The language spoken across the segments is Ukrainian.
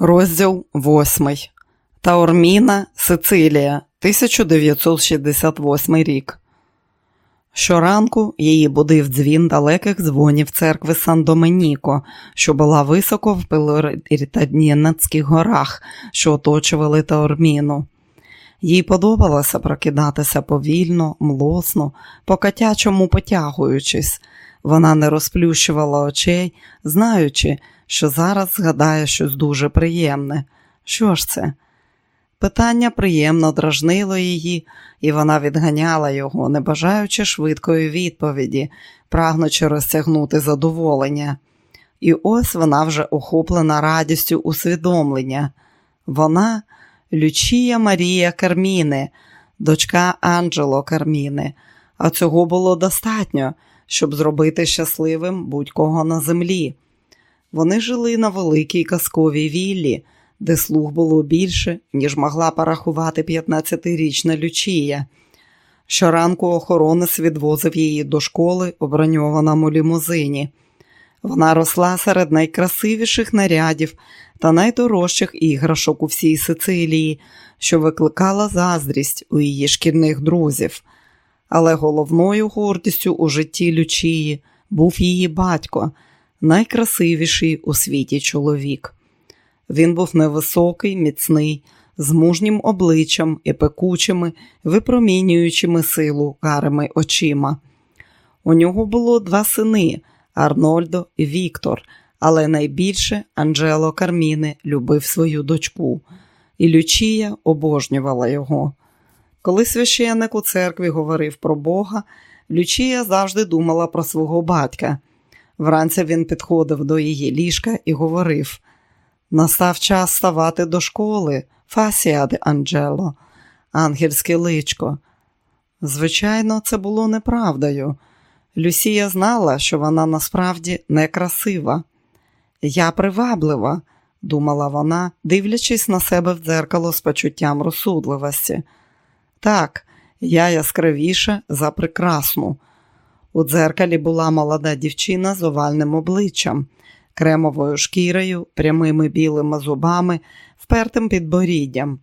Розділ 8. Таорміна, Сицилія, 1968 рік. Щоранку її будив дзвін далеких дзвонів церкви Сан Доменіко, що була високо в Пелоритаднінацьких горах, що оточували Таорміну. Їй подобалося прокидатися повільно, млосно, по котячому потягуючись. Вона не розплющувала очей, знаючи, що зараз згадає щось дуже приємне. Що ж це? Питання приємно дражнило її, і вона відганяла його, не бажаючи швидкої відповіді, прагнучи розтягнути задоволення. І ось вона вже охоплена радістю усвідомлення. Вона Лючія Марія Карміни, дочка Анджело Карміни, а цього було достатньо, щоб зробити щасливим будь-кого на землі. Вони жили на великій казковій віллі, де слуг було більше, ніж могла порахувати 15-річна Лючія. Щоранку охоронець відвозив її до школи у броньованому лімузині. Вона росла серед найкрасивіших нарядів та найдорожчих іграшок у всій Сицилії, що викликала заздрість у її шкільних друзів. Але головною гордістю у житті Лючії був її батько найкрасивіший у світі чоловік. Він був невисокий, міцний, з мужнім обличчям і пекучими, випромінюючими силу карими очима. У нього було два сини Арнольдо і Віктор, але найбільше Анджело Карміни любив свою дочку, і Лючія обожнювала його. Коли священник у церкві говорив про Бога, Лючія завжди думала про свого батька. Вранці він підходив до її ліжка і говорив: настав час ставати до школи, фасіаде Анджело, ангельське личко. Звичайно, це було неправдою. Люсія знала, що вона насправді некрасива. Я приваблива, думала вона, дивлячись на себе в дзеркало з почуттям розсудливості. Так, я яскравіша за прекрасну. У дзеркалі була молода дівчина з овальним обличчям, кремовою шкірою, прямими білими зубами, впертим підборіддям,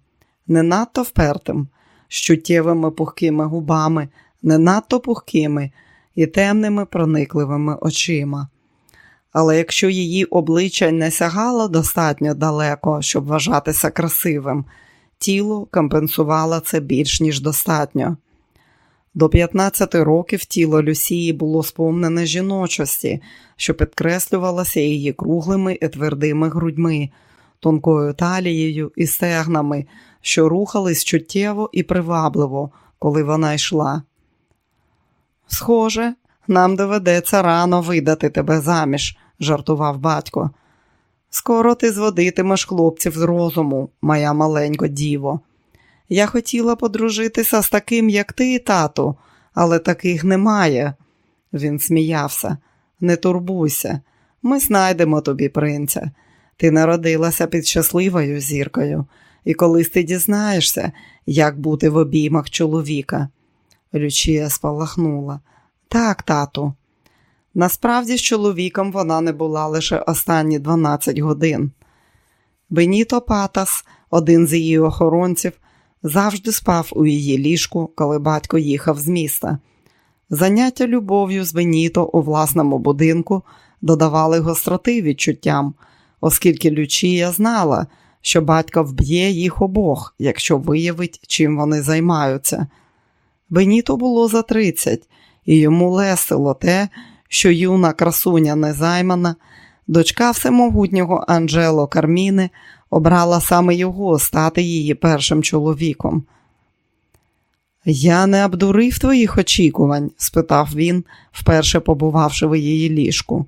не надто впертим, з чуттєвими пухкими губами, не надто пухкими і темними проникливими очима. Але якщо її обличчя не сягало достатньо далеко, щоб вважатися красивим, тіло компенсувало це більш ніж достатньо. До 15 років тіло Люсії було сповнене жіночості, що підкреслювалося її круглими і твердими грудьми, тонкою талією і стегнами, що рухались чуттєво і привабливо, коли вона йшла. Схоже, нам доведеться рано видати тебе заміж, жартував батько. Скоро ти зводитимеш хлопців з розуму, моя маленько діво. Я хотіла подружитися з таким, як ти, тату, але таких немає. Він сміявся. Не турбуйся, ми знайдемо тобі принця. Ти народилася під щасливою зіркою, і колись ти дізнаєшся, як бути в обіймах чоловіка. Лючія спалахнула. Так, тату. Насправді з чоловіком вона не була лише останні 12 годин. Беніто Патас, один з її охоронців, завжди спав у її ліжку, коли батько їхав з міста. Заняття любов'ю з Беніто у власному будинку додавали гостроти відчуттям, оскільки Лючія знала, що батько вб'є їх обох, якщо виявить, чим вони займаються. Беніто було за 30, і йому лесило те, що юна красуня незаймана, дочка всемогутнього Анджело Карміни обрала саме його стати її першим чоловіком. Я не обдурив твоїх очікувань? спитав він, вперше побувавши в її ліжку.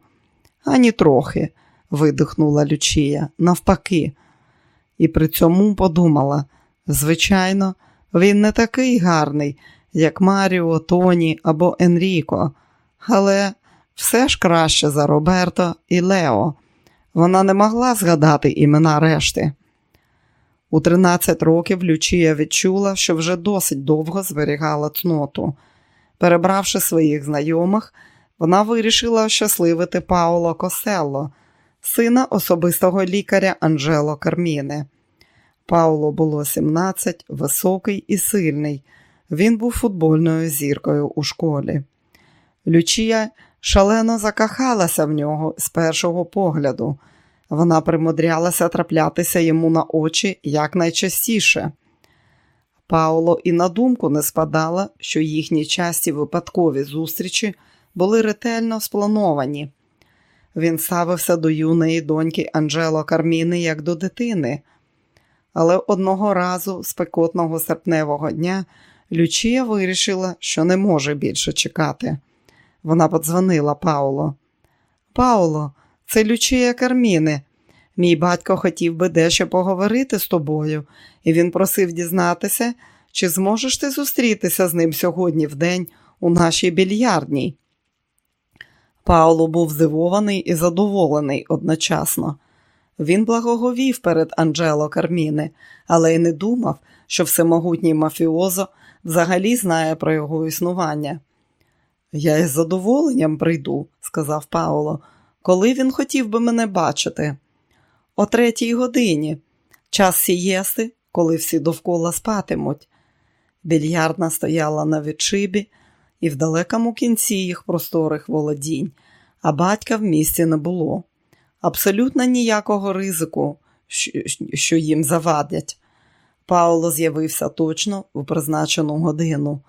Ані трохи, видихнула Лючія, навпаки, і при цьому подумала звичайно, він не такий гарний, як Маріо, Тоні або Енріко, але все ж краще за Роберто і Лео. Вона не могла згадати імена решти. У 13 років Лючія відчула, що вже досить довго зберігала цноту. Перебравши своїх знайомих, вона вирішила щасливити Пауло Коселло, сина особистого лікаря Анджело Карміни. Пауло було 17, високий і сильний. Він був футбольною зіркою у школі. Лючія шалено закахалася в нього з першого погляду. Вона примудрялася траплятися йому на очі якнайчастіше. Пауло і на думку не спадала, що їхні часті випадкові зустрічі були ретельно сплановані. Він ставився до юної доньки Анджело Карміни як до дитини. Але одного разу, спекотного серпневого дня, Лючія вирішила, що не може більше чекати. Вона подзвонила Пауло. Пауло, це Лючія Карміни. Мій батько хотів би дещо поговорити з тобою, і він просив дізнатися, чи зможеш ти зустрітися з ним сьогодні в день у нашій більярдній. Пауло був здивований і задоволений одночасно. Він благоговів перед Анджело Карміни, але й не думав, що всемогутній мафіозо взагалі знає про його існування. Я із задоволенням прийду, сказав Пауло, коли він хотів би мене бачити. О третій годині, час сієсти, коли всі довкола спатимуть. Більярдна стояла на відшибі і в далекому кінці їх просторих володінь, а батька в місті не було. Абсолютно ніякого ризику, що їм завадять. Пауло з'явився точно у призначену годину.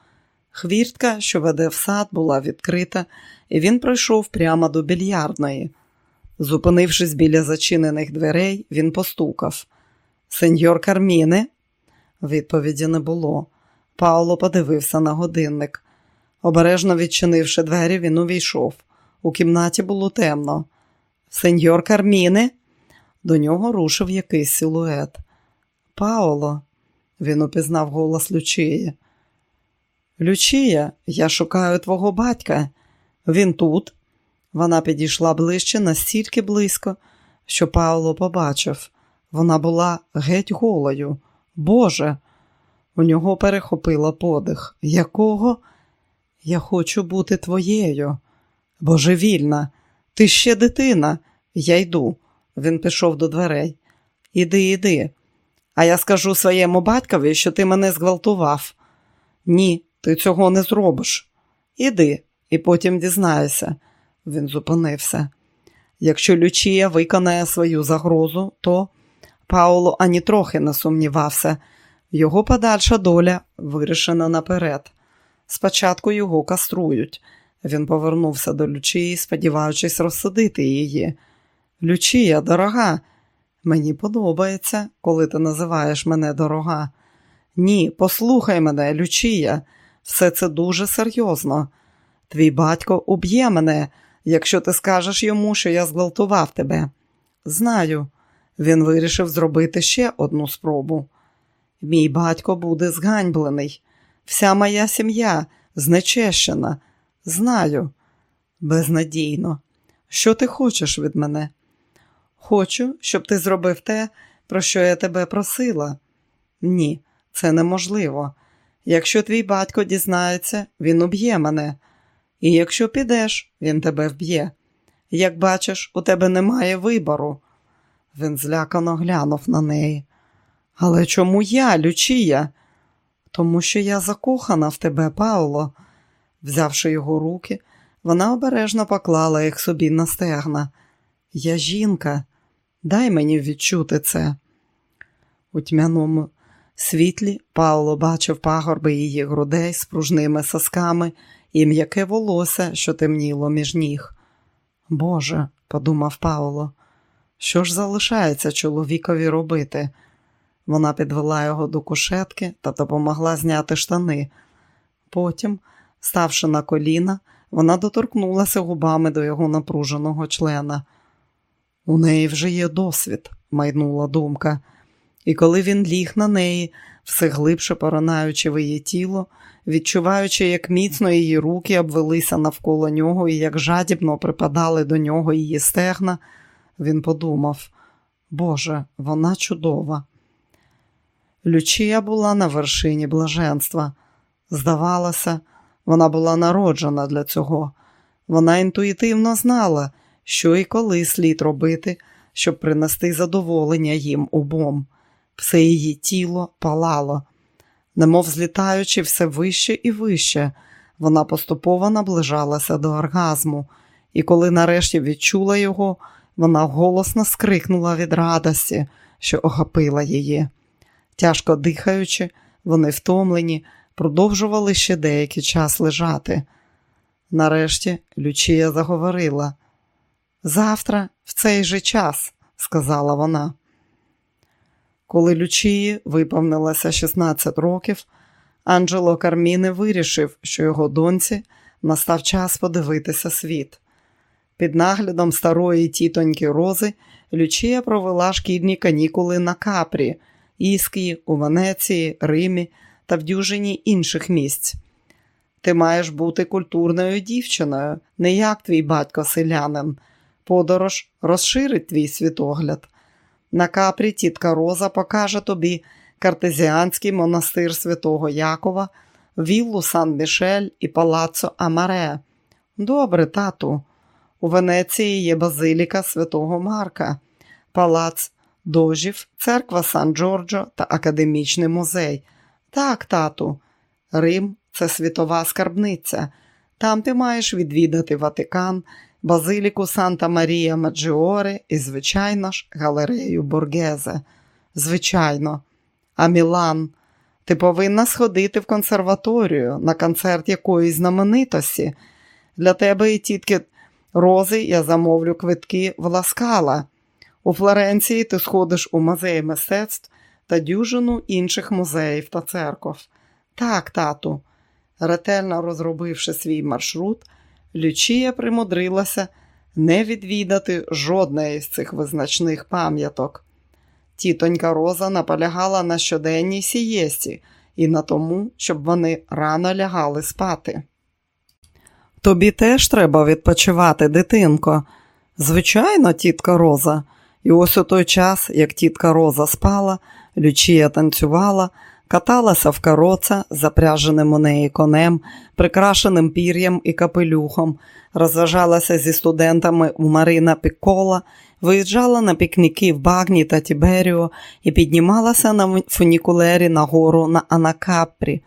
Хвіртка, що веде в сад, була відкрита, і він пройшов прямо до більярдної. Зупинившись біля зачинених дверей, він постукав. Сеньор Карміне? Відповіді не було. Пауло подивився на годинник. Обережно відчинивши двері, він увійшов. У кімнаті було темно. Сеньор Карміне? До нього рушив якийсь силует. Пауло, він упізнав голос Лючії. Лючія, я шукаю твого батька. Він тут. Вона підійшла ближче настільки близько, що Пауло побачив. Вона була геть голою. Боже, у нього перехопила подих. Якого? Я хочу бути твоєю. Божевільна, ти ще дитина. Я йду. Він пішов до дверей. Іди, іди. А я скажу своєму батькові, що ти мене зґвалтував. Ні, ти цього не зробиш. Іди, і потім дізнаєшся. Він зупинився. Якщо Лючія виконає свою загрозу, то Пауло ані трохи не сумнівався. Його подальша доля вирішена наперед. Спочатку його каструють. Він повернувся до Лючії, сподіваючись розсадити її. Лючія, дорога, мені подобається, коли ти називаєш мене дорога. Ні, послухай мене, Лючія, все це дуже серйозно. Твій батько уб'є мене, якщо ти скажеш йому, що я зґвалтував тебе. Знаю, він вирішив зробити ще одну спробу. Мій батько буде зганьблений, вся моя сім'я знечещена. Знаю, безнадійно. Що ти хочеш від мене? Хочу, щоб ти зробив те, про що я тебе просила. Ні, це неможливо. Якщо твій батько дізнається, він уб'є мене. І якщо підеш, він тебе вб'є. Як бачиш, у тебе немає вибору. Він злякано глянув на неї. Але чому я, Лючія? Тому що я закохана в тебе, Пауло. Взявши його руки, вона обережно поклала їх собі на стегна. Я жінка, дай мені відчути це. У тьмяному світлі Пауло бачив пагорби її грудей з пружними сосками і м'яке волосся, що темніло між ніг. Боже, подумав Пауло, що ж залишається чоловікові робити? Вона підвела його до кушетки та допомогла зняти штани. Потім, ставши на коліна, вона доторкнулася губами до його напруженого члена. У неї вже є досвід, майнула думка, і коли він ліг на неї, все глибше поронаючи в її тіло, відчуваючи, як міцно її руки обвелися навколо нього і як жадібно припадали до нього її стегна, він подумав: Боже, вона чудова. Лючія була на вершині блаженства. Здавалося, вона була народжена для цього. Вона інтуїтивно знала, що і коли слід робити, щоб принести задоволення їм обом. Все її тіло палало, немов злітаючи все вище і вище, вона поступово наближалася до оргазму, і коли нарешті відчула його, вона голосно скрикнула від радості, що охопила її. Тяжко дихаючи, вони втомлені, продовжували ще деякий час лежати. Нарешті Лючія заговорила. Завтра, в цей же час, сказала вона. Коли Лючії виповнилося 16 років, Анджело Карміне вирішив, що його доньці настав час подивитися світ. Під наглядом старої тітоньки Рози Лючія провела шкідні канікули на Капрі, Іскії, у Венеції, Римі та в дюжині інших місць. Ти маєш бути культурною дівчиною, не як твій батько селянин. Подорож розширить твій світогляд. На капрі тітка Роза покаже тобі картезіанський монастир святого Якова, віллу Сан-Мішель і палаццо Амаре. Добре, тату. У Венеції є базиліка святого Марка, палац Дожів, церква Сан Джорджо та академічний музей. Так, тату, Рим це світова скарбниця. Там ти маєш відвідати Ватикан, базиліку Санта Марія Маджіоре і, звичайно ж, галерею Боргезе. Звичайно, а Мілан. Ти повинна сходити в консерваторію на концерт якоїсь знаменитості. Для тебе і тітки Рози я замовлю квитки в Ласкала. У Флоренції ти сходиш у музей мистецтв та дюжину інших музеїв та церков. Так, тату, ретельно розробивши свій маршрут, Лючія примудрилася не відвідати жодної з цих визначних пам'яток. Тітонька Роза наполягала на щоденній сієсті і на тому, щоб вони рано лягали спати. Тобі теж треба відпочивати, дитинко. Звичайно, тітка Роза. І ось у той час, як тітка Роза спала, Лючія танцювала, каталася в кароца, запряженим у неї конем, прикрашеним пір'ям і капелюхом, розважалася зі студентами у Марина Пікола, виїжджала на пікніки в Багні та Тіберіо і піднімалася на фунікулері на гору на Анакапрі,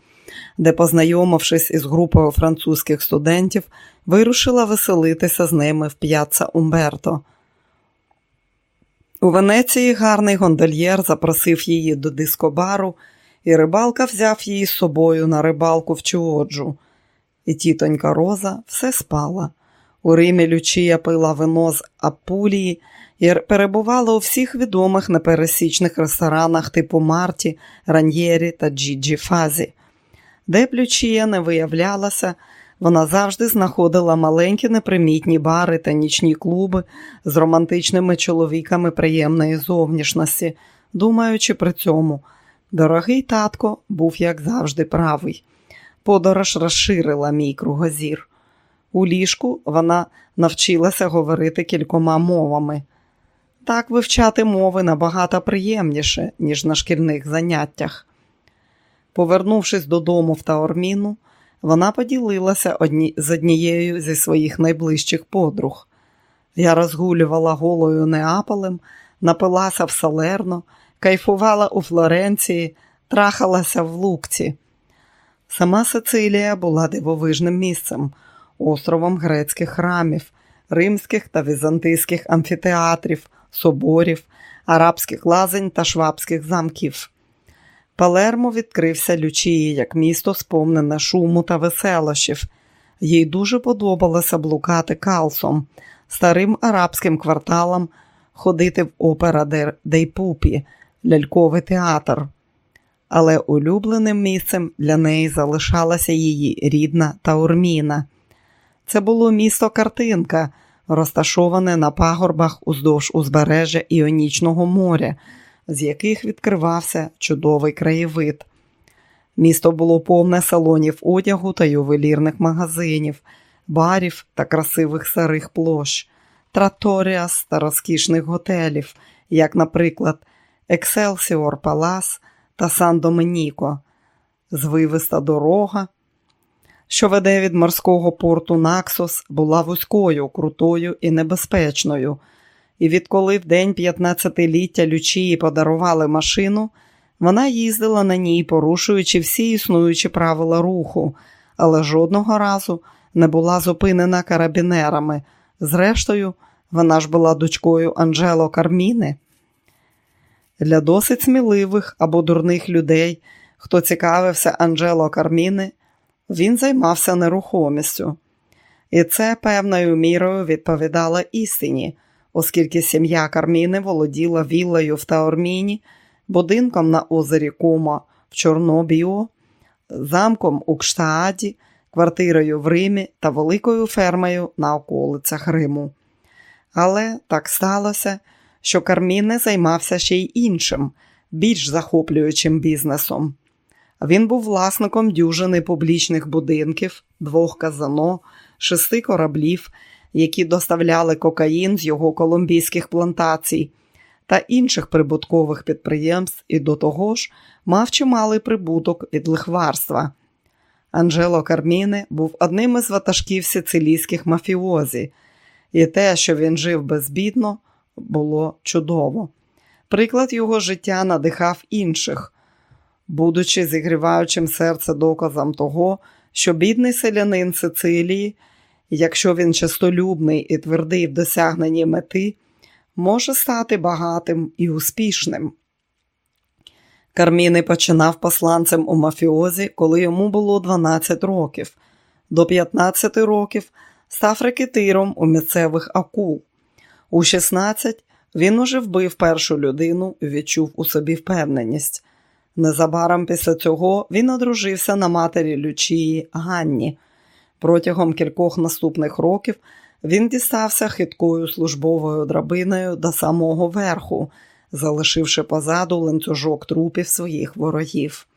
де, познайомившись із групою французьких студентів, вирушила веселитися з ними в п'яца Умберто. У Венеції гарний гондольєр запросив її до дискобару, і рибалка взяв її з собою на рибалку в Чуоджу. І тітонька Роза все спала. У Римі Лючія пила вино з Апулії і перебувала у всіх відомих непересічних ресторанах типу Марті, Раньєрі та Джіджі Фазі. Де б Лючія не виявлялася, вона завжди знаходила маленькі непримітні бари та нічні клуби з романтичними чоловіками приємної зовнішності, думаючи при цьому, дорогий татко був, як завжди, правий. Подорож розширила мій кругозір. У ліжку вона навчилася говорити кількома мовами. Так вивчати мови набагато приємніше, ніж на шкільних заняттях. Повернувшись додому в Таорміну, вона поділилася одні... з однією зі своїх найближчих подруг. Я розгулювала голою Неаполем, напилася в Салерно, кайфувала у Флоренції, трахалася в Лукці. Сама Сицилія була дивовижним місцем, островом грецьких храмів, римських та візантийських амфітеатрів, соборів, арабських лазень та швабських замків. Палермо відкрився Лючії як місто, сповнене шуму та веселощів. Їй дуже подобалося блукати калсом, старим арабським кварталом, ходити в опера Дейпупі, ляльковий театр. Але улюбленим місцем для неї залишалася її рідна Таурміна. Це було місто картинка, розташоване на пагорбах уздовж узбережжя Іонічного моря з яких відкривався чудовий краєвид. Місто було повне салонів одягу та ювелірних магазинів, барів та красивих старих площ, траторіас та розкішних готелів, як, наприклад, Екселсіор Палас та Сан Доменіко, звивиста дорога, що веде від морського порту Наксос, була вузькою, крутою і небезпечною. І відколи в день 15-ліття Лючії подарували машину, вона їздила на ній, порушуючи всі існуючі правила руху, але жодного разу не була зупинена карабінерами. Зрештою, вона ж була дочкою Анджело Карміни. Для досить сміливих або дурних людей, хто цікавився Анджело Карміни, він займався нерухомістю. І це певною мірою відповідало істині, оскільки сім'я Карміни володіла віллею в Таорміні, будинком на озері Кома в Чорнобіо, замком у Кштааді, квартирою в Римі та великою фермою на околицях Риму. Але так сталося, що Карміне займався ще й іншим, більш захоплюючим бізнесом. Він був власником дюжини публічних будинків, двох казано, шести кораблів, які доставляли кокаїн з його колумбійських плантацій, та інших прибуткових підприємств і до того ж мав чималий прибуток від лихварства. Анджело Карміне був одним із ватажків сицилійських мафіозі, і те, що він жив безбідно, було чудово. Приклад його життя надихав інших, будучи зігріваючим серце доказом того, що бідний селянин Сицилії, якщо він честолюбний і твердий в досягненні мети, може стати багатим і успішним. Карміни починав посланцем у мафіозі, коли йому було 12 років. До 15 років став рекетиром у місцевих акул. У 16 він уже вбив першу людину і відчув у собі впевненість. Незабаром після цього він одружився на матері Лючії Ганні. Протягом кількох наступних років він дістався хиткою службовою драбиною до самого верху, залишивши позаду ланцюжок трупів своїх ворогів.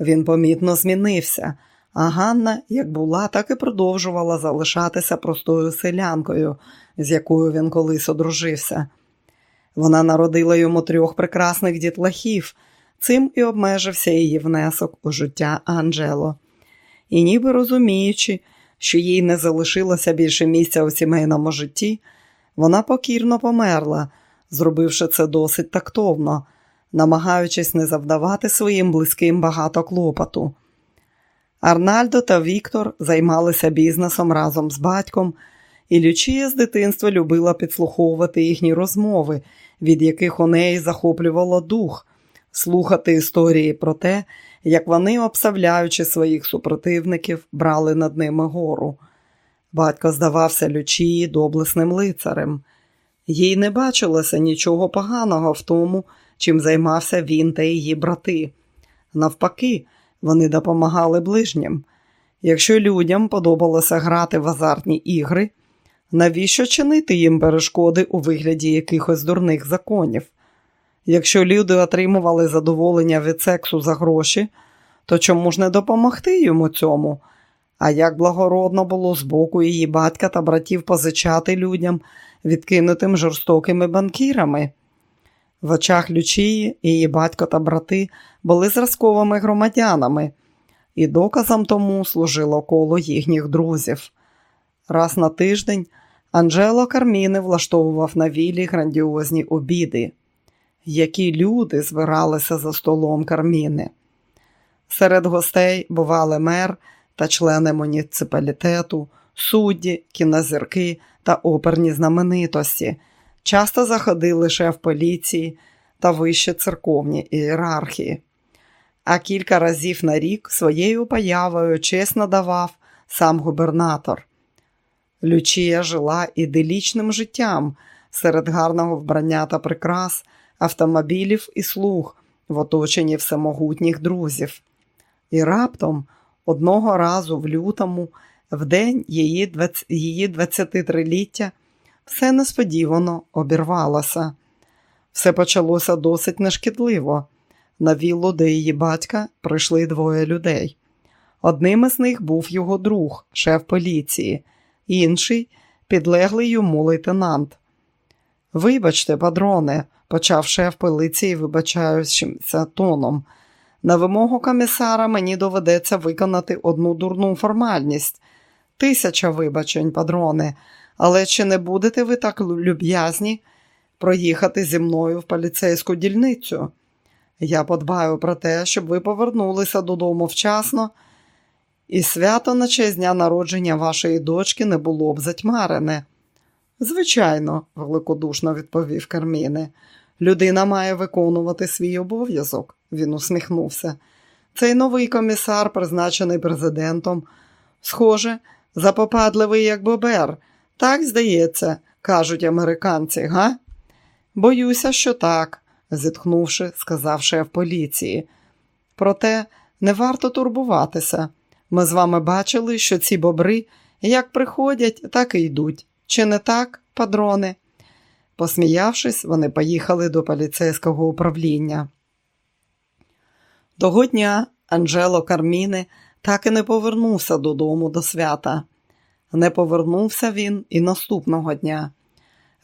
Він помітно змінився, а Ганна, як була, так і продовжувала залишатися простою селянкою, з якою він колись одружився. Вона народила йому трьох прекрасних дітлахів, цим і обмежився її внесок у життя Анджело. І ніби розуміючи, що їй не залишилося більше місця у сімейному житті, вона покірно померла, зробивши це досить тактовно, намагаючись не завдавати своїм близьким багато клопоту. Арнальдо та Віктор займалися бізнесом разом з батьком, і Лючія з дитинства любила підслуховувати їхні розмови, від яких у неї захоплювало дух, слухати історії про те, як вони, обставляючи своїх супротивників, брали над ними гору. Батько здавався Лючії доблесним лицарем. Їй не бачилося нічого поганого в тому, чим займався він та її брати. Навпаки, вони допомагали ближнім. Якщо людям подобалося грати в азартні ігри, навіщо чинити їм перешкоди у вигляді якихось дурних законів? Якщо люди отримували задоволення від сексу за гроші, то чому ж не допомогти йому цьому? А як благородно було з боку її батька та братів позичати людям, відкинутим жорстокими банкірами? В очах Лючії її батько та брати були зразковими громадянами, і доказом тому служило коло їхніх друзів. Раз на тиждень Анджело Карміни влаштовував на вілі грандіозні обіди, які люди збиралися за столом Карміни. Серед гостей бували мер та члени муніципалітету, судді, кінозірки та оперні знаменитості, часто заходили шеф поліції та вищі церковні ієрархії. А кілька разів на рік своєю появою чесно давав сам губернатор. Лючія жила іделічним життям серед гарного вбрання та прикрас, автомобілів і слуг в оточенні всемогутніх друзів. І раптом одного разу в лютому, в день її 23-ліття, все несподівано обірвалося. Все почалося досить нешкідливо. На віллу, де її батька прийшли двоє людей. Одним із них був його друг, шеф поліції, інший підлеглий йому лейтенант. Вибачте, падроне, почав шеф поліції, вибачаючимся тоном. На вимогу комісара мені доведеться виконати одну дурну формальність. Тисяча вибачень, падрони, але чи не будете ви так люб'язні проїхати зі мною в поліцейську дільницю? Я подбаю про те, щоб ви повернулися додому вчасно, і свято на честь дня народження вашої дочки не було б затьмарене. Звичайно, великодушно відповів Карміне. Людина має виконувати свій обов'язок, він усміхнувся. Цей новий комісар, призначений президентом, схоже, запопадливий, як бобер. Так, здається, кажуть американці, га? Боюся, що так, зітхнувши, сказав шеф поліції. Проте не варто турбуватися. Ми з вами бачили, що ці бобри як приходять, так і йдуть. Чи не так, падрони? Посміявшись, вони поїхали до поліцейського управління. Того дня Анджело Карміни так і не повернувся додому до свята. Не повернувся він і наступного дня.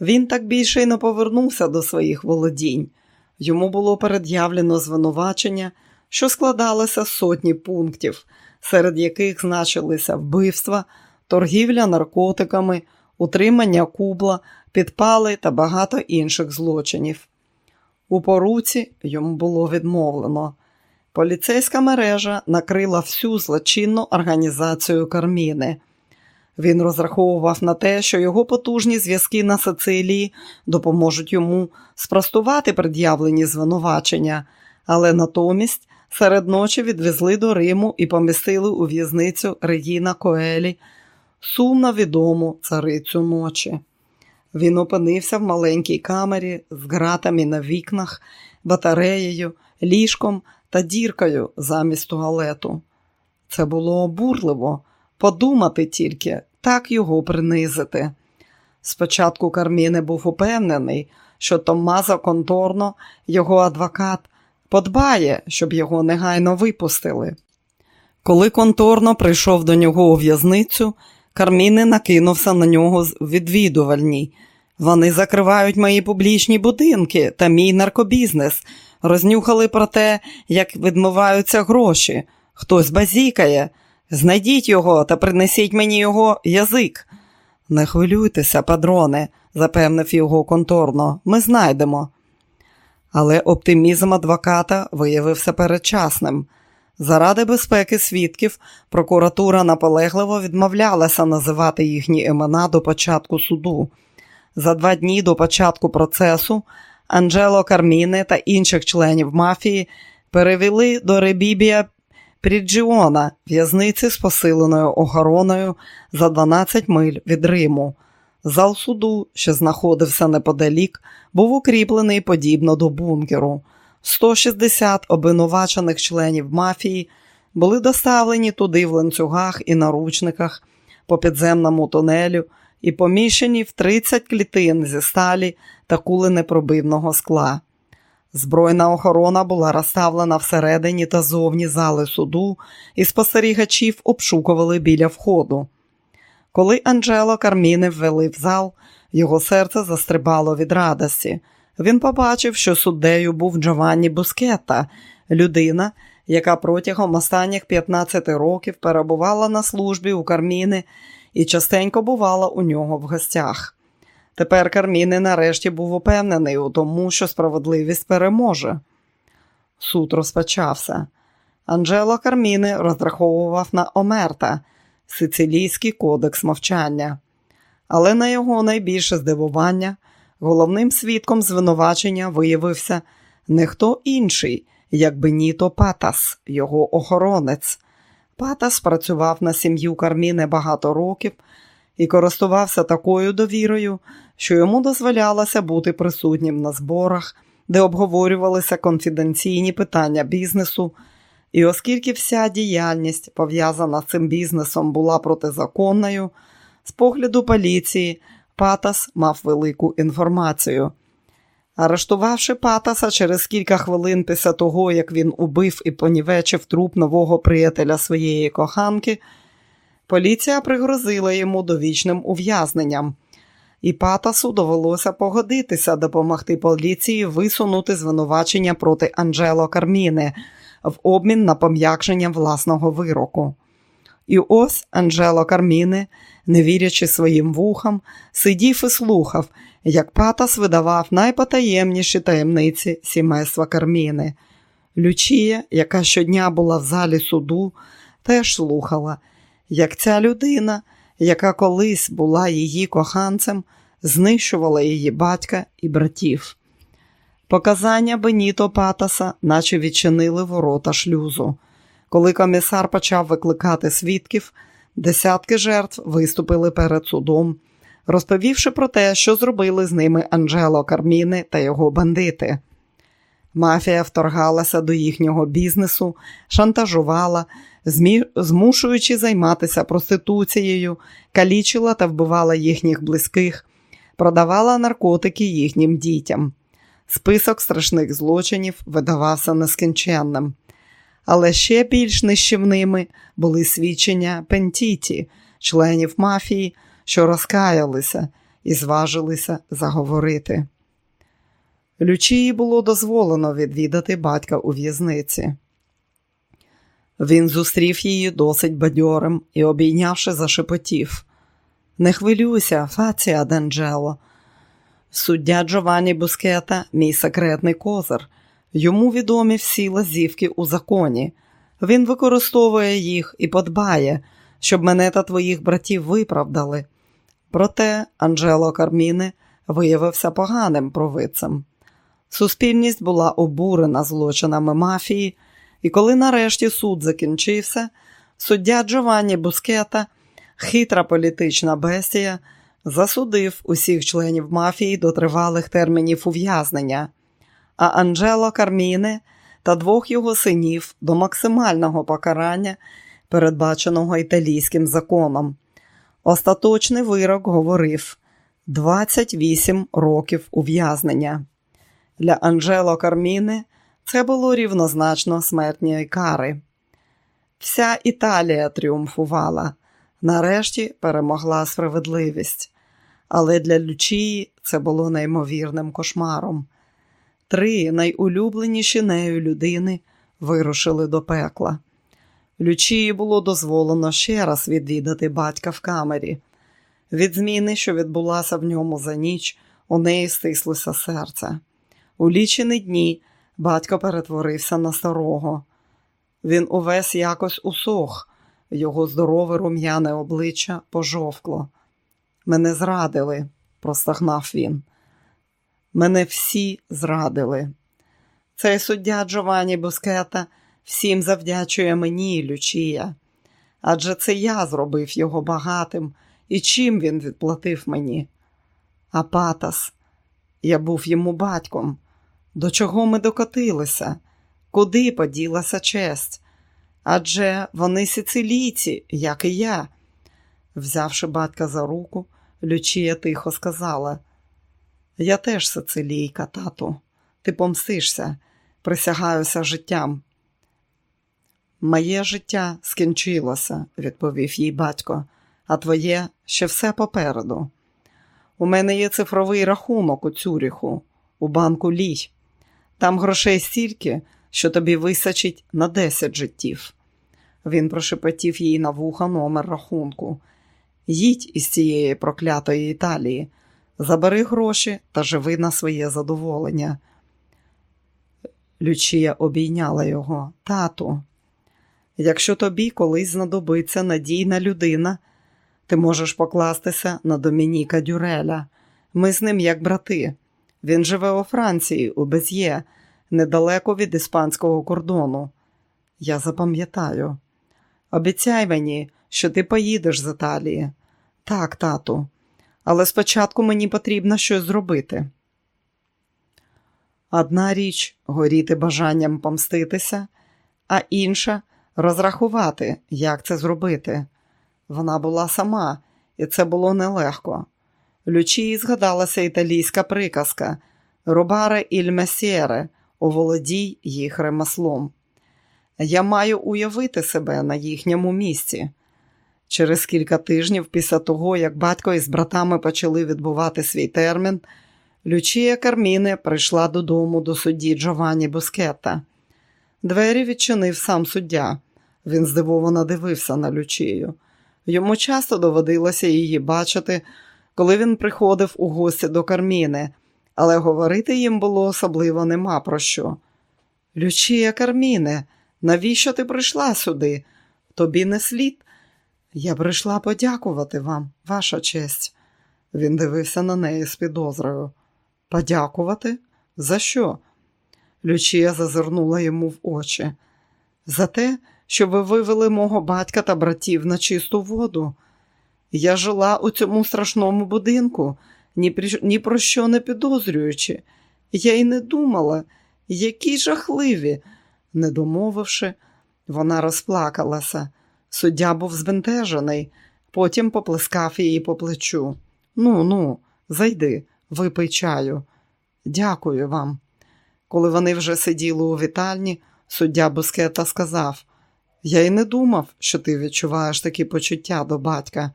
Він так більше й не повернувся до своїх володінь. Йому було пред'явлено звинувачення, що складалося сотні пунктів, серед яких значилися вбивства, торгівля наркотиками, утримання кубла, підпали та багато інших злочинів. У поруці йому було відмовлено. Поліцейська мережа накрила всю злочинну організацію Карміни. Він розраховував на те, що його потужні зв'язки на Сицилії допоможуть йому спростувати пред'явлені звинувачення, але натомість серед ночі відвезли до Риму і помістили у в'язницю Регіна Коелі, сумно відому царицю ночі. Він опинився в маленькій камері з ґратами на вікнах, батареєю, ліжком та діркою замість туалету. Це було обурливо подумати тільки, так його принизити. Спочатку Карміне був упевнений, що Томмазо Конторно, його адвокат, подбає, щоб його негайно випустили. Коли Конторно прийшов до нього у в'язницю, Карміне накинувся на нього відвідувальній. Вони закривають мої публічні будинки та мій наркобізнес, рознюхали про те, як відмиваються гроші. Хтось базікає. Знайдіть його та принесіть мені його язик. Не хвилюйтеся, падроне, запевнив його конторно, ми знайдемо. Але оптимізм адвоката виявився передчасним. Заради безпеки свідків прокуратура наполегливо відмовлялася називати їхні імена до початку суду. За два дні до початку процесу Анджело Карміне та інших членів мафії перевели до Ребібія Пріджіона, в'язниці з посиленою охороною за 12 миль від Риму. Зал суду, що знаходився неподалік, був укріплений подібно до бункеру. 160 обвинувачених членів мафії були доставлені туди в ланцюгах і наручниках по підземному тунелю і поміщені в 30 клітин зі сталі та куленепробивного скла. Збройна охорона була розставлена всередині та зовні зали суду, і спостерігачів обшукували біля входу. Коли Анджело Карміни ввели в зал, його серце застрибало від радості. Він побачив, що суддею був Джованні Бускетта, людина, яка протягом останніх 15 років перебувала на службі у Карміни і частенько бувала у нього в гостях. Тепер Карміни нарешті був упевнений у тому, що справедливість переможе. Суд розпочався. Анджело Карміни розраховував на Омерта, Сицилійський кодекс мовчання. Але на його найбільше здивування головним свідком звинувачення виявився не хто інший, як Беніто Патас, його охоронець. Патас працював на сім'ю Карміни багато років і користувався такою довірою, що йому дозволялося бути присутнім на зборах, де обговорювалися конфіденційні питання бізнесу. І оскільки вся діяльність, пов'язана з цим бізнесом, була протизаконною, з погляду поліції Патас мав велику інформацію. Арештувавши Патаса через кілька хвилин після того, як він убив і понівечив труп нового приятеля своєї коханки, поліція пригрозила йому довічним ув'язненням, і Патасу довелося погодитися допомогти поліції висунути звинувачення проти Анджело Карміни, в обмін на пом'якшення власного вироку. І ось Анджело Карміни, не вірячи своїм вухам, сидів і слухав, як Патас видавав найпотаємніші таємниці сімейства Карміни. Лючія, яка щодня була в залі суду, теж слухала, як ця людина, яка колись була її коханцем, знищувала її батька і братів. Показання Беніто Патаса, наче відчинили ворота шлюзу. Коли комісар почав викликати свідків, десятки жертв виступили перед судом, розповівши про те, що зробили з ними Анджело Карміни та його бандити. Мафія вторгалася до їхнього бізнесу, шантажувала, змушуючи займатися проституцією, калічила та вбивала їхніх близьких, продавала наркотики їхнім дітям. Список страшних злочинів видавався нескінченним. Але ще більш нищівними були свідчення Пентіті, членів мафії, що розкаялися і зважилися заговорити. Лючії було дозволено відвідати батька у в'язниці. Він зустрів її досить бадьорим і, обійнявши, зашепотів. Не хвилюйся, Фація Денджело. Суддя Джованні Бускета, мій секретний козир. Йому відомі всі лазівки у законі. Він використовує їх і подбає, щоб мене та твоїх братів виправдали. Проте Анджело Карміни виявився поганим провидцем. Суспільність була обурена злочинами мафії, і коли нарешті суд закінчився, суддя Джованні Бускета, хитра політична бестія, засудив усіх членів мафії до тривалих термінів ув'язнення, а Анджело Карміне та двох його синів до максимального покарання, передбаченого італійським законом. Остаточний вирок говорив 28 років ув'язнення. Для Анджело Карміни це було рівнозначно смертньої кари. Вся Італія тріумфувала, нарешті перемогла справедливість, але для Лючії це було неймовірним кошмаром. Три найулюбленіші нею людини вирушили до пекла. Лючії було дозволено ще раз відвідати батька в камері. Від зміни, що відбулася в ньому за ніч, у неї стислося серце. У лічені дні батько перетворився на старого. Він увесь якось усох, його здорове рум'яне обличчя пожовкло. Мене зрадили, простагнав він. Мене всі зрадили. Цей суддя Джованні Бускета всім завдячує мені, Лючія. Адже це я зробив його багатим, і чим він відплатив мені? Апатас, я був йому батьком. До чого ми докотилися? Куди поділася честь? Адже вони сицилійці, як і я. Взявши батька за руку, Лючія тихо сказала: Я теж сицилійка, тату, ти помстишся, присягаюся життям. Моє життя скінчилося, відповів їй батько, а твоє ще все попереду. У мене є цифровий рахунок у Цюріху, у банку Лій. Там грошей стільки, що тобі висачить на 10 життів. Він прошепотів їй на вуха номер рахунку. Їдь із цієї проклятої Італії, забери гроші та живи на своє задоволення. Лючія обійняла його. Тату, якщо тобі колись знадобиться надійна людина, ти можеш покластися на Домініка Дюреля. Ми з ним як брати. Він живе у Франції, у Без'є, недалеко від іспанського кордону. Я запам'ятаю. Обіцяй мені, що ти поїдеш з Італії. Так, тату, але спочатку мені потрібно щось зробити. Одна річ горіти бажанням помститися, а інша розрахувати, як це зробити. Вона була сама, і це було нелегко. Лючії згадалася італійська приказка Рубаре іль месєре, оволодій їх ремеслом. Я маю уявити себе на їхньому місці. Через кілька тижнів після того, як батько із братами почали відбувати свій термін, Лючія Карміне прийшла додому до судді Джованні Бускетта. Двері відчинив сам суддя. Він здивовано дивився на Лючію. Йому часто доводилося її бачити, коли він приходив у гості до Карміни, але говорити їм було особливо нема про що. Лючія Карміне, навіщо ти прийшла сюди? Тобі не слід. Я прийшла подякувати вам, ваша честь. Він дивився на неї з підозрою. Подякувати? За що? Лючія зазирнула йому в очі. За те, що ви вивели мого батька та братів на чисту воду. Я жила у цьому страшному будинку, ні, при... ні про що не підозрюючи. Я й не думала, які жахливі. Не домовивши, вона розплакалася. Суддя був збентежений, потім поплескав її по плечу. Ну, ну, зайди, випий чаю. Дякую вам. Коли вони вже сиділи у вітальні, суддя Бускета сказав: Я й не думав, що ти відчуваєш такі почуття до батька.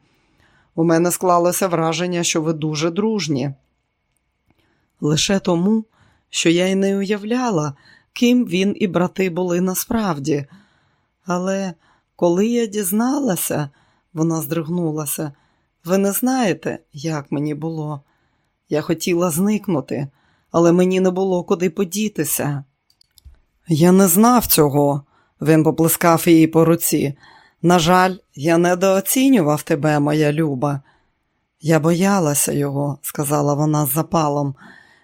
У мене склалося враження, що ви дуже дружні. Лише тому, що я й не уявляла, ким він і брати були насправді. Але коли я дізналася, вона здригнулася, ви не знаєте, як мені було. Я хотіла зникнути, але мені не було куди подітися. Я не знав цього, він поплескав її по руці. На жаль, я недооцінював тебе, моя люба. Я боялася його, сказала вона з запалом.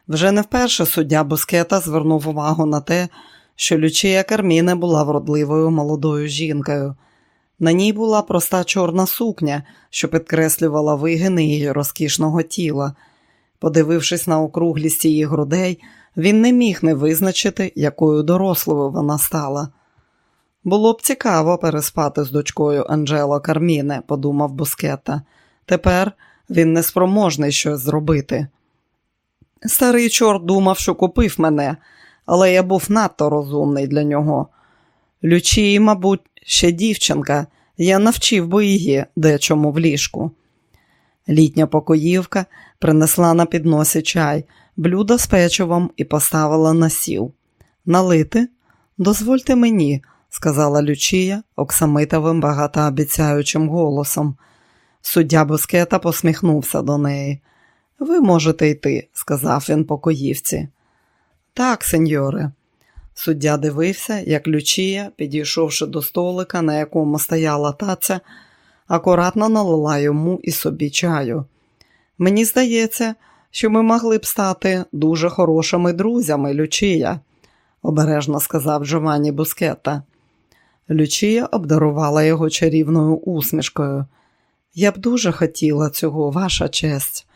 Вже не вперше суддя Бускета звернув увагу на те, що Лючія Карміне була вродливою молодою жінкою. На ній була проста чорна сукня, що підкреслювала вигини її розкішного тіла. Подивившись на округлість її грудей, він не міг не визначити, якою дорослою вона стала. Було б цікаво переспати з дочкою Анджело Карміне, подумав Бускетта. Тепер він неспроможний щось зробити. Старий чорт думав, що купив мене, але я був надто розумний для нього. Лючії, мабуть, ще дівчинка, я навчив би її дечому в ліжку. Літня покоївка принесла на підносі чай, блюдо з печивом і поставила на сіл. Налити? Дозвольте мені, сказала Лючія оксамитовим багатообіцяючим голосом. Суддя Бускета посміхнувся до неї. Ви можете йти, сказав він покоївці. Так, сеньоре. Суддя дивився, як Лючія, підійшовши до столика, на якому стояла таця, акуратно налила йому і собі чаю. Мені здається, що ми могли б стати дуже хорошими друзями, Лючія, обережно сказав Джованні Бускетта. Лючія обдарувала його чарівною усмішкою. Я б дуже хотіла цього, ваша честь.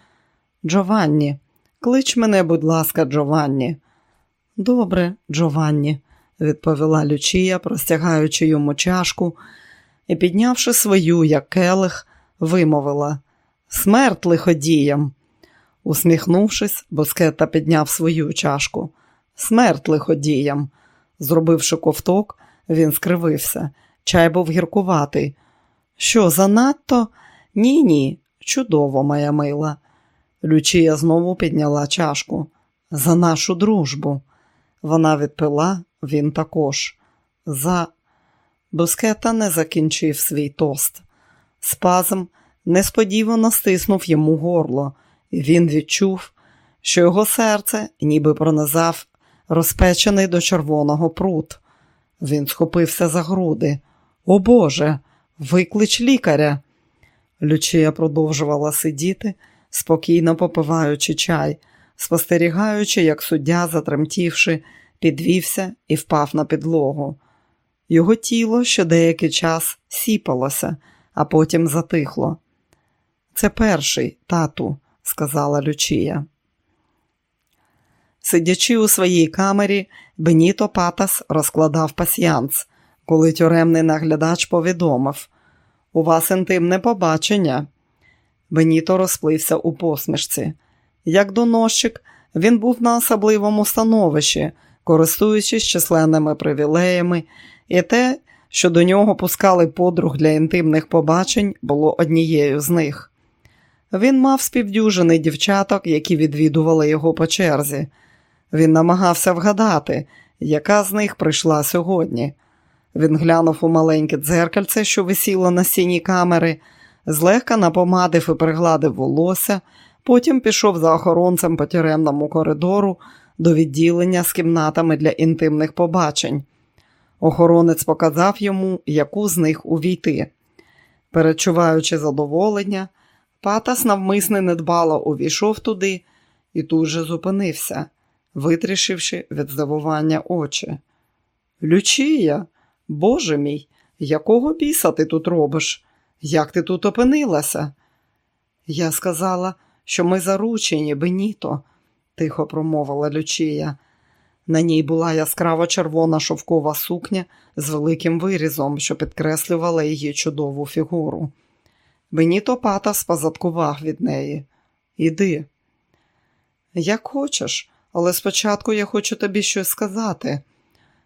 Джованні, клич мене, будь ласка, Джованні. Добре, Джованні, відповіла Лючія, простягаючи йому чашку і, піднявши свою, як келих, вимовила Смерть лиходіям. Усміхнувшись, Боскетта підняв свою чашку. Смерть лиходіям. Зробивши ковток, він скривився. Чай був гіркуватий. Що, занадто? Ні, ні, чудово, моя мила. Лючія знову підняла чашку. За нашу дружбу. Вона відпила, він також. За Бускета не закінчив свій тост. Спазм несподівано стиснув йому горло, і він відчув, що його серце ніби пронизав розпечений до червоного прут. Він схопився за груди. О Боже, виклич лікаря. Лючія продовжувала сидіти, спокійно попиваючи чай, спостерігаючи, як суддя, затремтівши, підвівся і впав на підлогу. Його тіло ще деякий час сіпалося, а потім затихло. Це перший, тату, сказала Лючія. Сидячи у своїй камері, Беніто Патас розкладав пасьянц, коли тюремний наглядач повідомив У вас інтимне побачення. Беніто розплився у посмішці. Як доносчик, він був на особливому становищі, користуючись численними привілеями, і те, що до нього пускали подруг для інтимних побачень, було однією з них. Він мав співдюжини дівчаток, які відвідували його по черзі. Він намагався вгадати, яка з них прийшла сьогодні. Він глянув у маленьке дзеркальце, що висіло на стіні камери, злегка напомадив і пригладив волосся, потім пішов за охоронцем по тюремному коридору до відділення з кімнатами для інтимних побачень. Охоронець показав йому, яку з них увійти. Перечуваючи задоволення, Патас навмисне недбало увійшов туди і тут же зупинився, витрішивши від здивування очі. Лючія, боже мій, якого біса ти тут робиш? Як ти тут опинилася? Я сказала, що ми заручені, Беніто, тихо промовила Лючія. На ній була яскраво червона шовкова сукня з великим вирізом, що підкреслювала її чудову фігуру. Беніто Патас позадкував від неї. Іди. Як хочеш, але спочатку я хочу тобі щось сказати.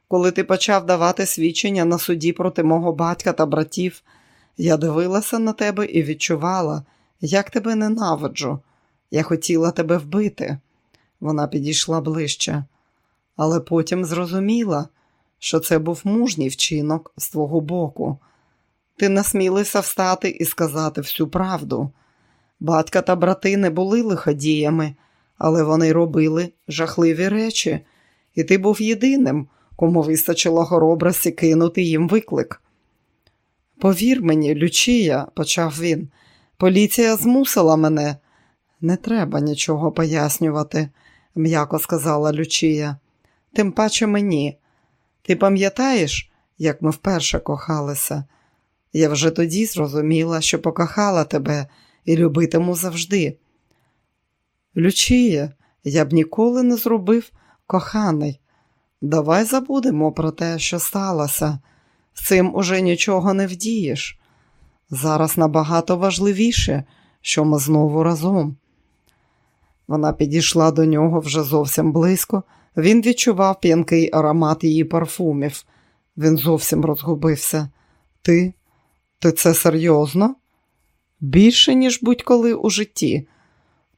Коли ти почав давати свідчення на суді проти мого батька та братів, я дивилася на тебе і відчувала, як тебе ненавиджу. Я хотіла тебе вбити. Вона підійшла ближче, але потім зрозуміла, що це був мужній вчинок з твого боку. Ти насмілився встати і сказати всю правду. Батька та брати не були лиходіями, але вони робили жахливі речі, і ти був єдиним, кому вистачило хоробрості кинути їм виклик. Повір мені, Лючія, почав він, поліція змусила мене. Не треба нічого пояснювати, м'яко сказала Лючія. Тим паче мені. Ти пам'ятаєш, як ми вперше кохалися? Я вже тоді зрозуміла, що покохала тебе і любитиму завжди. Лючіє, я б ніколи не зробив коханий. Давай забудемо про те, що сталося. З цим уже нічого не вдієш. Зараз набагато важливіше, що ми знову разом. Вона підійшла до нього вже зовсім близько. Він відчував п'янкий аромат її парфумів. Він зовсім розгубився. Ти? Ти це серйозно? Більше, ніж будь-коли у житті.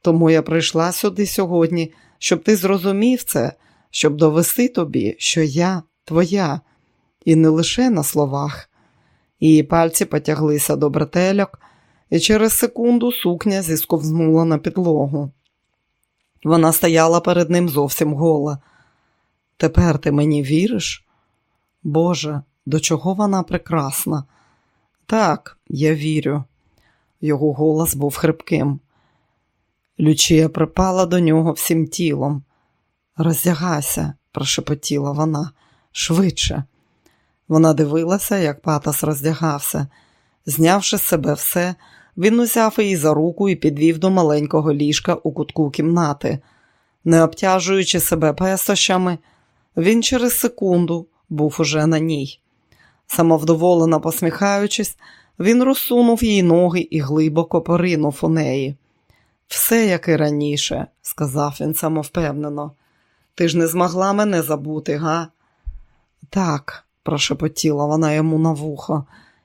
Тому я прийшла сюди сьогодні, щоб ти зрозумів це, щоб довести тобі, що я твоя, і не лише на словах. Її пальці потяглися до бретельок, і через секунду сукня зісковзнула на підлогу. Вона стояла перед ним зовсім гола. Тепер ти мені віриш? Боже, до чого вона прекрасна? Так, я вірю. Його голос був хрипким. Лючія припала до нього всім тілом. Роздягайся, прошепотіла вона, швидше. Вона дивилася, як Патас роздягався. Знявши з себе все, він узяв її за руку і підвів до маленького ліжка у кутку кімнати. Не обтяжуючи себе пестощами, він через секунду був уже на ній. Самовдоволено посміхаючись, він розсунув їй ноги і глибоко поринув у неї. Все, як і раніше, сказав він самовпевнено. Ти ж не змогла мене забути, га? Так, прошепотіла вона йому на вухо,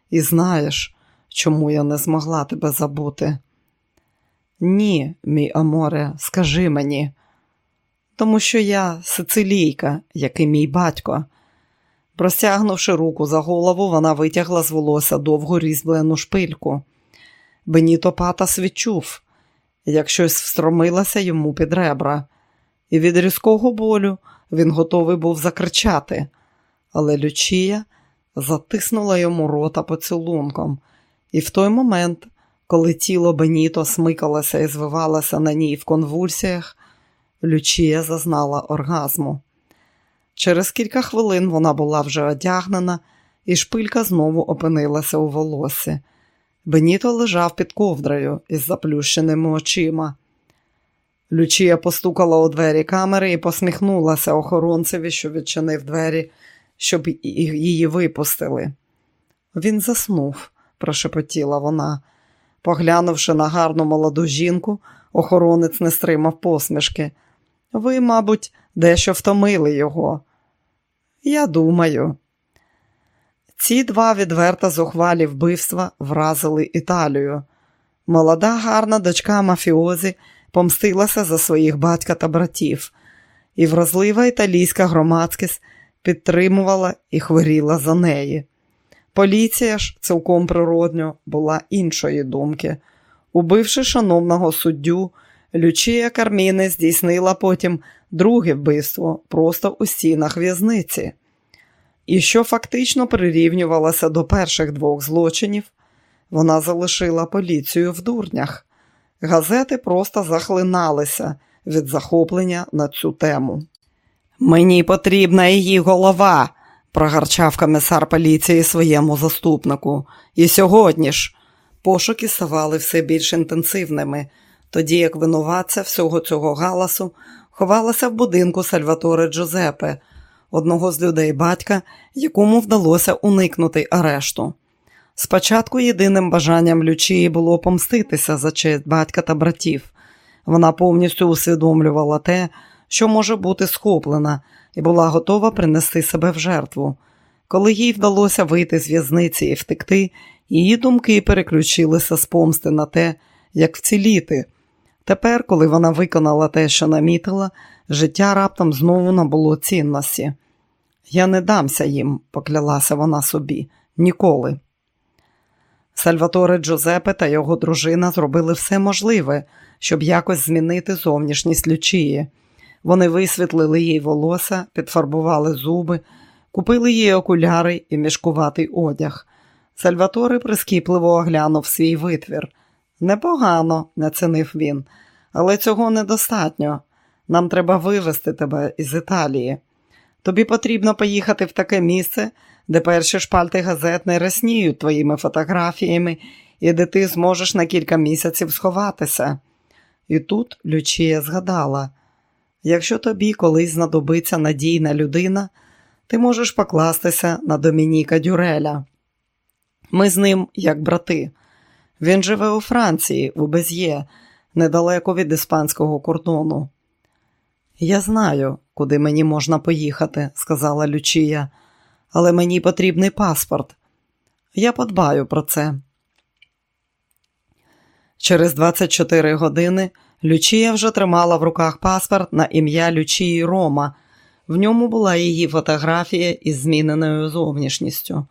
і знаєш, чому я не змогла тебе забути? Ні, мій Аморе, скажи мені, тому що я сицилійка, як і мій батько. Простягнувши руку за голову, вона витягла з волосся довгу різьблену шпильку. Беніто Патас відчув, як щось встромилося йому під ребра, і від різкого болю він готовий був закричати, але Лючія затиснула йому рота поцілунком, і в той момент, коли тіло Беніто смикалося і звивалося на ній в конвульсіях, Лючія зазнала оргазму. Через кілька хвилин вона була вже одягнена, і шпилька знову опинилася у волосі. Беніто лежав під ковдрою із заплющеними очима. Лючія постукала у двері камери і посміхнулася охоронцеві, що відчинив двері, щоб її випустили. Він заснув, прошепотіла вона. Поглянувши на гарну молоду жінку, охоронець не стримав посмішки. Ви, мабуть, дещо втомили його. Я думаю. Ці два відверто зухвалі вбивства вразили Італію. Молода, гарна дочка мафіозі помстилася за своїх батька та братів, і вразлива італійська громадськість підтримувала і хворіла за неї. Поліція ж цілком природньо була іншої думки. Убивши шановного суддю, Лючія Карміни здійснила потім друге вбивство просто у стінах в'язниці, і що фактично прирівнювалося до перших двох злочинів, вона залишила поліцію в дурнях. Газети просто захлиналися від захоплення на цю тему. Мені потрібна її голова, прогарчав комісар поліції своєму заступнику. І сьогодні ж пошуки ставали все більш інтенсивними, тоді як винуватця всього цього галасу ховалася в будинку Сальваторе Джозепе, одного з людей батька, якому вдалося уникнути арешту. Спочатку єдиним бажанням Лючії було помститися за честь батька та братів. Вона повністю усвідомлювала те, що може бути схоплена, і була готова принести себе в жертву. Коли їй вдалося вийти з в'язниці і втекти, її думки переключилися з помсти на те, як вціліти. Тепер, коли вона виконала те, що намітила, життя раптом знову набуло цінності. Я не дамся їм, поклялася вона собі, ніколи. Сальваторе Джозепе та його дружина зробили все можливе, щоб якось змінити зовнішність Лючії. Вони висвітлили їй волоса, підфарбували зуби, купили їй окуляри і мішкуватий одяг. Сальваторе прискіпливо оглянув свій витвір. Непогано, не цінив він, але цього недостатньо. Нам треба вивезти тебе із Італії. Тобі потрібно поїхати в таке місце, де перші шпальти газет не ресніють твоїми фотографіями і де ти зможеш на кілька місяців сховатися. І тут Лючія згадала: якщо тобі колись знадобиться надійна людина, ти можеш покластися на Домініка Дюреля. Ми з ним як брати. Він живе у Франції, у Без'є, недалеко від іспанського кордону. Я знаю, куди мені можна поїхати, сказала Лючія, але мені потрібний паспорт. Я подбаю про це. Через 24 години Лючія вже тримала в руках паспорт на ім'я Лючії Рома. В ньому була її фотографія із зміненою зовнішністю.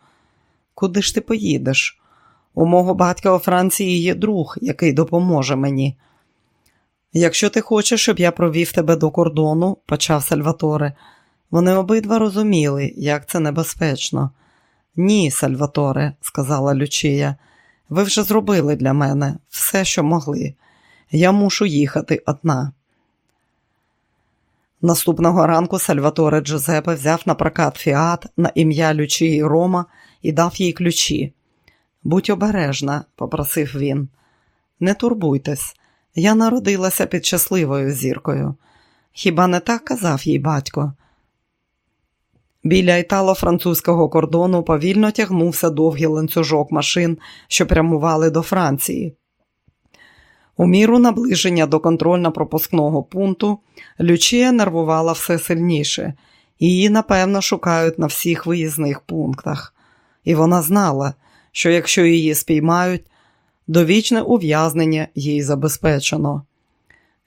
Куди ж ти поїдеш? У мого батька у Франції є друг, який допоможе мені. Якщо ти хочеш, щоб я провів тебе до кордону, почав Сальваторе, вони обидва розуміли, як це небезпечно. Ні, Сальваторе, сказала Лючія, ви вже зробили для мене все, що могли. Я мушу їхати одна. Наступного ранку Сальваторе Джозепе взяв на прокат фіат на ім'я Лючії Рома і дав їй ключі. Будь обережна, попросив він. Не турбуйтесь, я народилася під щасливою зіркою. Хіба не так казав їй батько? Біля італо-французького кордону повільно тягнувся довгий ланцюжок машин, що прямували до Франції. У міру наближення до контрольно-пропускного пункту Лючія нервувала все сильніше, її, напевно, шукають на всіх виїзних пунктах. І вона знала, що якщо її спіймають, довічне ув'язнення їй забезпечено.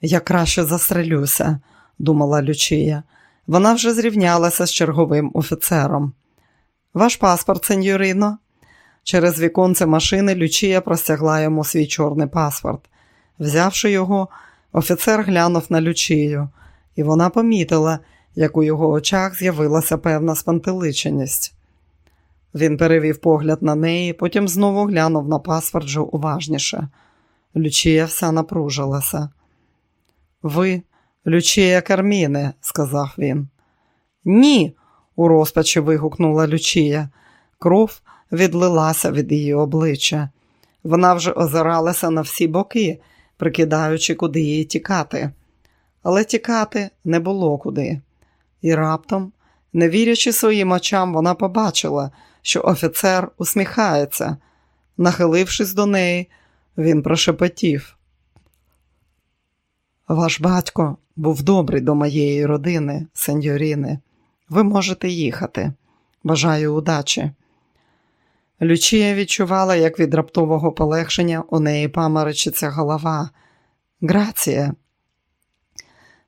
Я краще застрелюся, думала Лючія. Вона вже зрівнялася з черговим офіцером. Ваш паспорт, сеньорино?» Через віконце машини Лючія простягла йому свій чорний паспорт. Взявши його, офіцер глянув на Лючію, і вона помітила, як у його очах з'явилася певна спантеличеність. Він перевів погляд на неї, потім знову глянув на паспорт уважніше. Лючія вся напружилася. Ви, Лючія Карміне, сказав він. Ні, у розпачі вигукнула Лючія. Кров відлилася від її обличчя. Вона вже озиралася на всі боки, прикидаючи, куди їй тікати. Але тікати не було куди. І раптом, не вірячи своїм очам, вона побачила, що офіцер усміхається. Нахилившись до неї, він прошепотів. Ваш батько був добрий до моєї родини, сеньоріни. Ви можете їхати. Бажаю удачі. Лючія відчувала, як від раптового полегшення у неї паморочиться голова. Грація.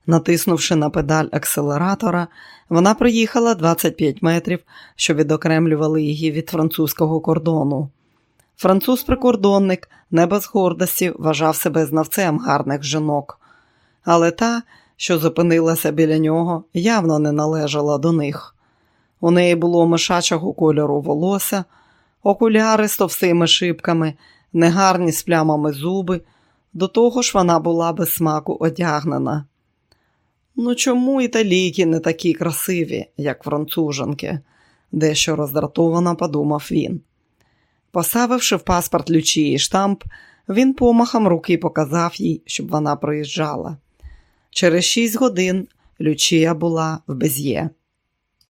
Натиснувши на педаль акселератора, вона проїхала 25 метрів, що відокремлювали її від французького кордону. Француз-прикордонник, не без гордості, вважав себе знавцем гарних жінок, але та, що зупинилася біля нього, явно не належала до них. У неї було мишачого кольору волосся, окуляри з товстими шибками, негарні з плямами зуби, до того ж вона була без смаку одягнена. Ну чому італійки не такі красиві, як француженки? дещо роздратовано подумав він. Поставивши в паспорт Лючії штамп, він помахом руки показав їй, щоб вона проїжджала. Через шість годин Лючія була в Без'є.